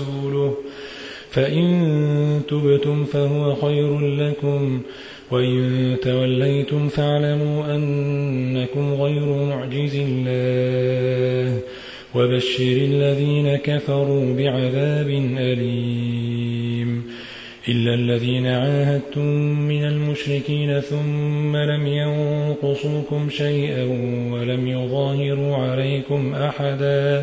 ورسوله. فإن تبتم فهو خير لكم وإن توليتم فاعلموا أنكم غير معجز الله. وبشر الذين كفروا بعذاب أليم. إلا الذين عاهدتم من المشركين ثم لم ينقصوكم شيئا ولم يظاهروا عليكم أحدا.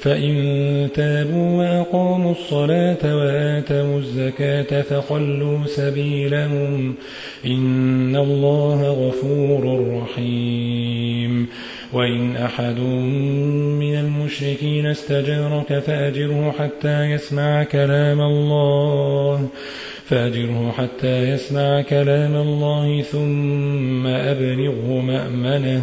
فإن تابوا وأقاموا الصلاة وآتوا الزكاة فخلوا سبيلهم إن الله غفور رحيم. وإن أحد من المشركين استجارك فأجره حتى يسمع كلام الله فأجره حتى يسمع كلام الله ثم أبلغه مأمنه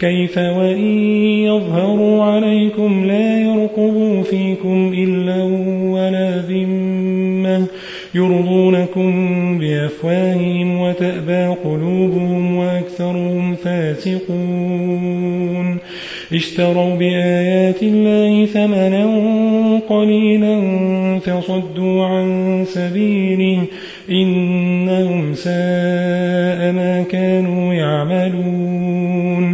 كيف وإن يظهروا عليكم لا يرقبوا فيكم إلا ولا ذمة يرضونكم بأفواههم وتأبى قلوبهم وأكثرهم فاسقون اشتروا بآيات الله ثمنا قليلا فصدوا عن سبيله إنهم ساء ما كانوا يعملون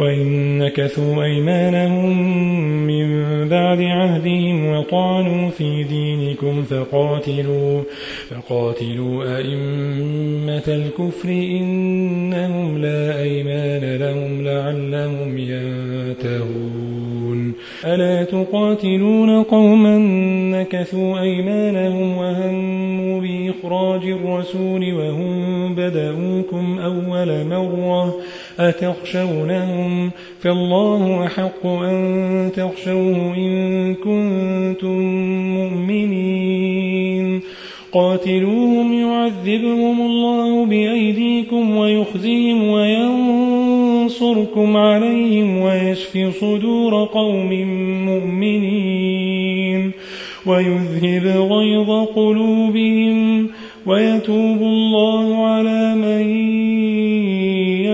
وإن نكثوا أيمانهم من بعد عهدهم وطعنوا في دينكم فقاتلوا فقاتلوا أئمة الكفر إنهم لا أيمان لهم لعلهم ينتهون. ألا تقاتلون قوما نكثوا أيمانهم وهموا بإخراج الرسول وهم بدأوكم أول مرة أتخشونهم فالله أحق أن تخشوه إن كنتم مؤمنين. قاتلوهم يعذبهم الله بأيديكم ويخزيهم وينصركم عليهم ويشفي صدور قوم مؤمنين. ويذهب غيظ قلوبهم ويتوب الله على من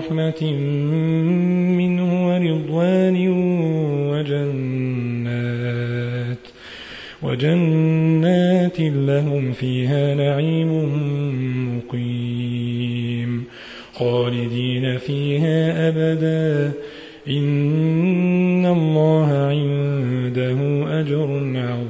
برحمة منه ورضوان وجنات وجنات لهم فيها نعيم مقيم خالدين فيها أبدا إن الله عنده أجر عظيم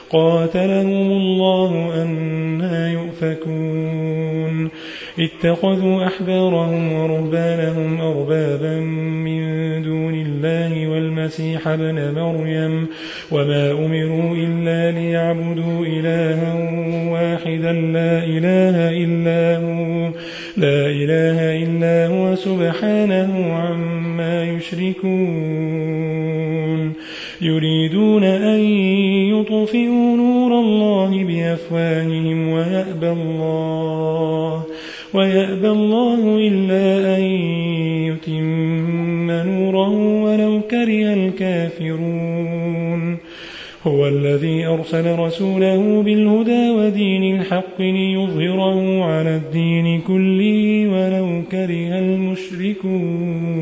قاتلهم الله أنا يؤفكون. اتخذوا أحبارهم ورهبانهم أربابا من دون الله والمسيح ابن مريم وما أمروا إلا ليعبدوا إلها واحدا لا إله إلا هو لا إله إلا هو سبحانه عما يشركون. يريدون أن يطفئوا نور الله بأفواههم ويأبى الله ويأبى الله إلا أن يتم نوره ولو كره الكافرون. هو الذي أرسل رسوله بالهدى ودين الحق ليظهره على الدين كله ولو كره المشركون.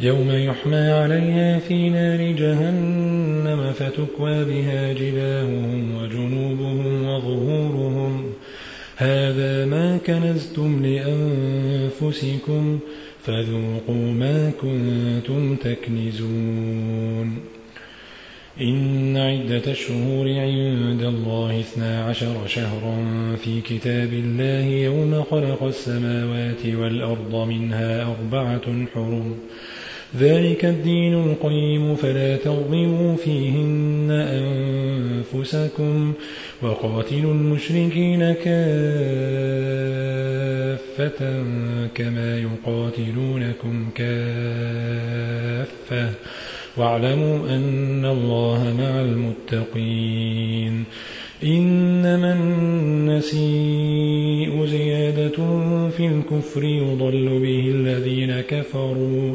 يوم يحمى عليها في نار جهنم فتكوى بها جباههم وجنوبهم وظهورهم. هذا ما كنزتم لأنفسكم فذوقوا ما كنتم تكنزون. إن عدة الشهور عند الله اثنا عشر شهرا في كتاب الله يوم خلق السماوات والأرض منها أربعة حرم. ذلك الدين القيم فلا تظلموا فيهن أنفسكم وقاتلوا المشركين كافة كما يقاتلونكم كافة واعلموا أن الله مع المتقين إنما النسيء زيادة في الكفر يضل به الذين كفروا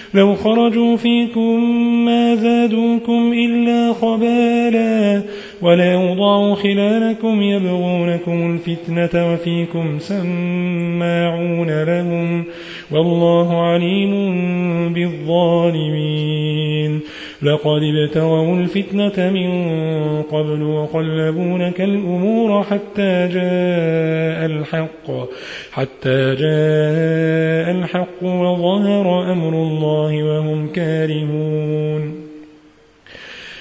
لو خرجوا فيكم ما زادوكم إلا خبالا وليوضعوا خلالكم يبغونكم الفتنة وفيكم سماعون لهم والله عليم بالظالمين. لقد ابتغوا الفتنة من قبل وقلبونك الأمور حتى جاء الحق حتى جاء الحق وظهر أمر الله وهم كارهون.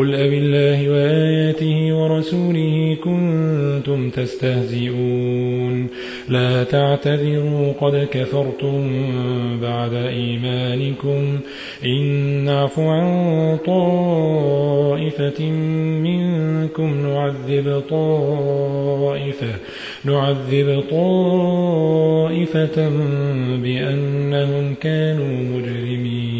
قل أب الله وآياته ورسوله كنتم تستهزئون لا تعتذروا قد كفرتم بعد إيمانكم إن نعف عن طائفة منكم نعذب طائفة نعذب طائفة بأنهم كانوا مجرمين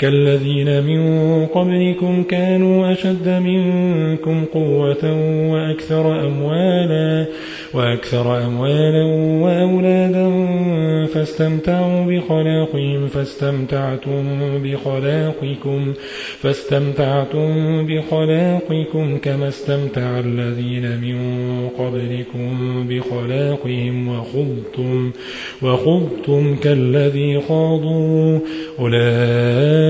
كالذين من قبلكم كانوا أشد منكم قوة وأكثر أموالا وأكثر أموالا وأولادا فاستمتعوا بخلاقهم فاستمتعتم بخلاقكم فاستمتعتم بخلاقكم كما استمتع الذين من قبلكم بخلاقهم وخضتم وخضتم كالذي خاضوا أولئك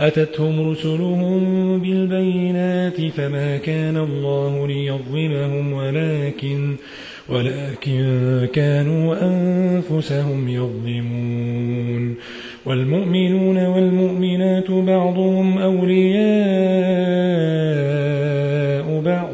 أتتهم رسلهم بالبينات فما كان الله ليظلمهم ولكن ولكن كانوا أنفسهم يظلمون والمؤمنون والمؤمنات بعضهم أولياء بعض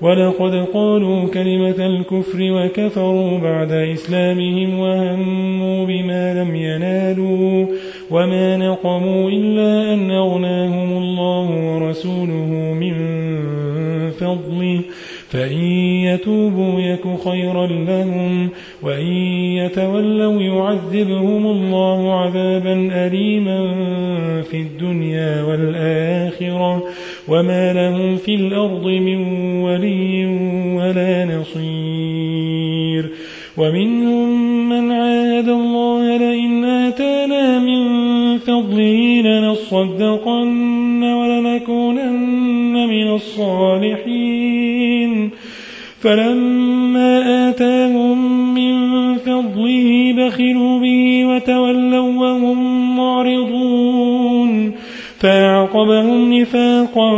ولقد قالوا كلمة الكفر وكفروا بعد إسلامهم وهموا بما لم ينالوا وما نقموا إلا أن أغناهم الله ورسوله من فضله فإن يتوبوا يك خيرا لهم وإن يتولوا يعذبهم الله عذابا أليما في الدنيا والآخرة وما لهم في الأرض من ولي ولا نصير. ومنهم من عاد الله لئن آتانا من فضله لنصدقن ولنكونن من الصالحين. فلما آتاهم من فضله بخلوا به وتولوا وهم معرضون. فأعقبهم نفاقا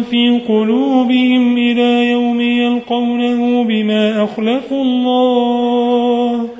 في قلوبهم إلى يوم يلقونه بما أخلفوا الله.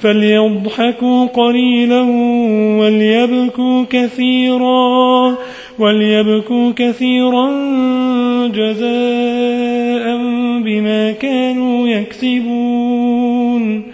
فليضحكوا قليلا وليبكوا كثيرا وليبكوا كثيرا جزاء بما كانوا يكسبون.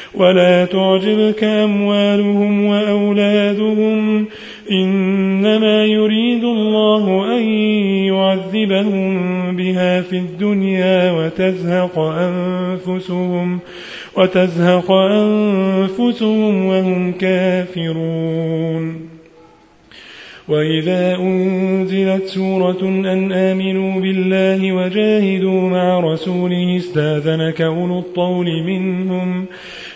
ولا تعجبك أموالهم وأولادهم إنما يريد الله أن يعذبهم بها في الدنيا وتزهق أنفسهم وتزهق أنفسهم وهم كافرون. وإذا أنزلت سورة أن آمنوا بالله وجاهدوا مع رسوله استاذنك أولو الطول منهم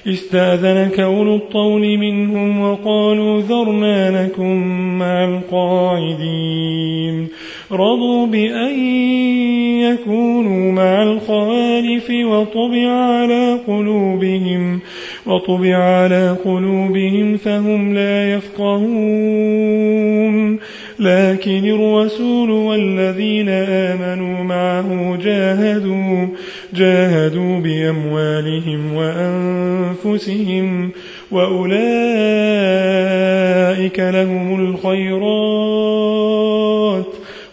استاذنك أولو الطول منهم وقالوا ذرنا لكم مع القاعدين. رضوا بأن يكونوا مع الخوالف وطبع على قلوبهم وطبع على قلوبهم فهم لا يفقهون. لكن الرسول والذين آمنوا معه جاهدوا جاهدوا بأموالهم وأنفسهم وأولئك لهم الخيرات.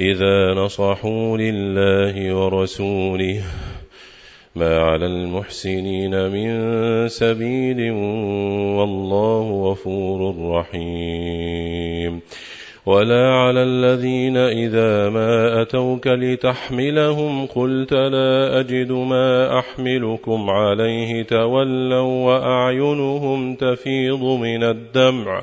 إذا نصحوا لله ورسوله ما على المحسنين من سبيل والله غفور رحيم. ولا على الذين إذا ما أتوك لتحملهم قلت لا أجد ما أحملكم عليه تولوا وأعينهم تفيض من الدمع.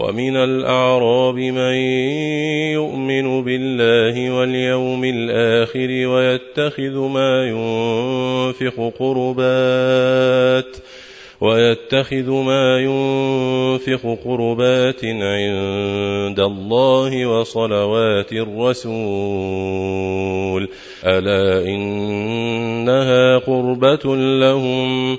ومن الأعراب من يؤمن بالله واليوم الآخر ويتخذ ما ينفق قربات ويتخذ ما ينفق قربات عند الله وصلوات الرسول. ألا إنها قربة لهم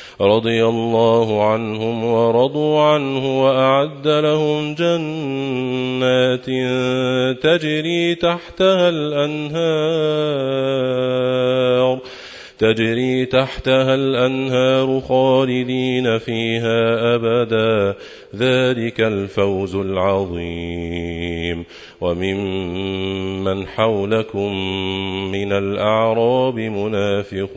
رضي الله عنهم ورضوا عنه وأعد لهم جنات تجري تحتها الأنهار تجري تحتها الأنهار خالدين فيها أبدا. ذلك الفوز العظيم. وممن حولكم من الأعراب منافقون.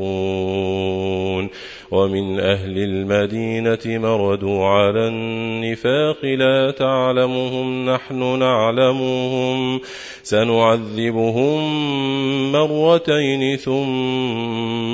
ومن أهل المدينة مردوا على النفاق. لا تعلمهم نحن نعلمهم. سنعذبهم مرتين ثم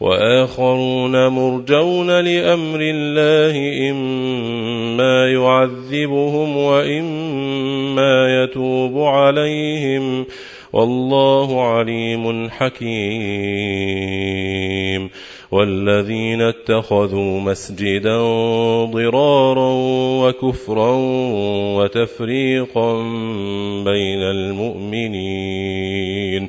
وآخرون مرجون لأمر الله إما يعذبهم وإما يتوب عليهم. والله عليم حكيم. والذين اتخذوا مسجدا ضرارا وكفرا وتفريقا بين المؤمنين.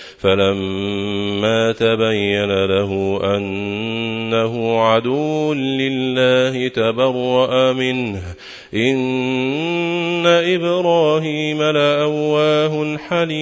فلما تبين له أنه عدو لله تبرأ منه إن إبراهيم لأواه حليم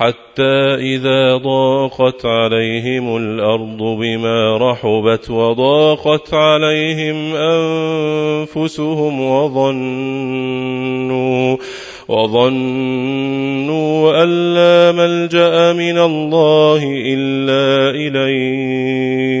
حتى إذا ضاقت عليهم الأرض بما رحبت وضاقت عليهم أنفسهم وظنوا وظنوا أن لا ملجأ من الله إلا إليه.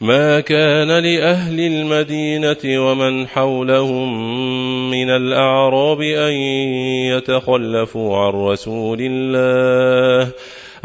ما كان لأهل المدينة ومن حولهم من الأعراب أن يتخلفوا عن رسول الله.